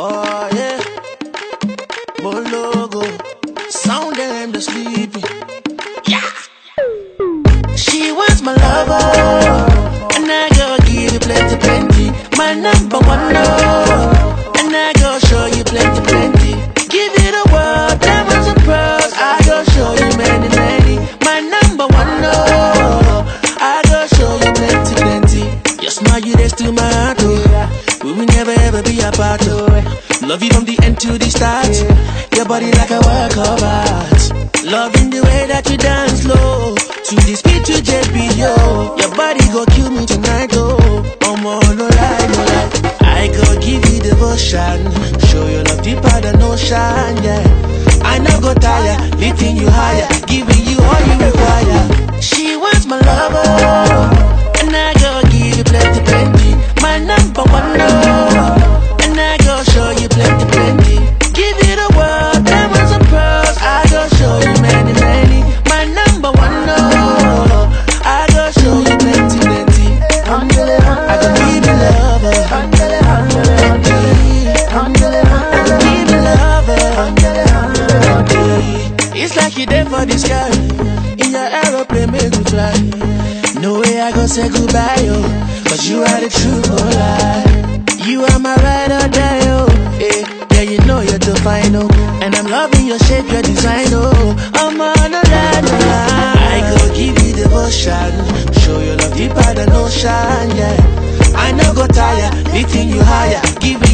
Oh yeah, Bologo, sound them the sleepy. Yeah, she wants my lover, and I go give you plenty, plenty. My number one, no, and I go We never ever be apart, oh. Love you from the end to the start. Your body like a work of art. Loving the way that you dance slow. To this beat to JP, yo. Your body go kill me tonight, oh. I'm no lie, no lie. I go give you devotion. Show your love deeper than ocean, yeah. I no go tire, lifting you higher, giving you all you require. She wants my lover, It's like you there for this guy. In your aeroplane, make you fly. No way I go say goodbye, yo. Cause you are the true lie. You are my ride or die, yo. Eh, yeah, you know you're the final. And I'm loving your shape, your design, oh. I'm on a line, line. I go give you devotion. Show your love deeper than ocean, yeah. I no go tire, lifting you higher, giving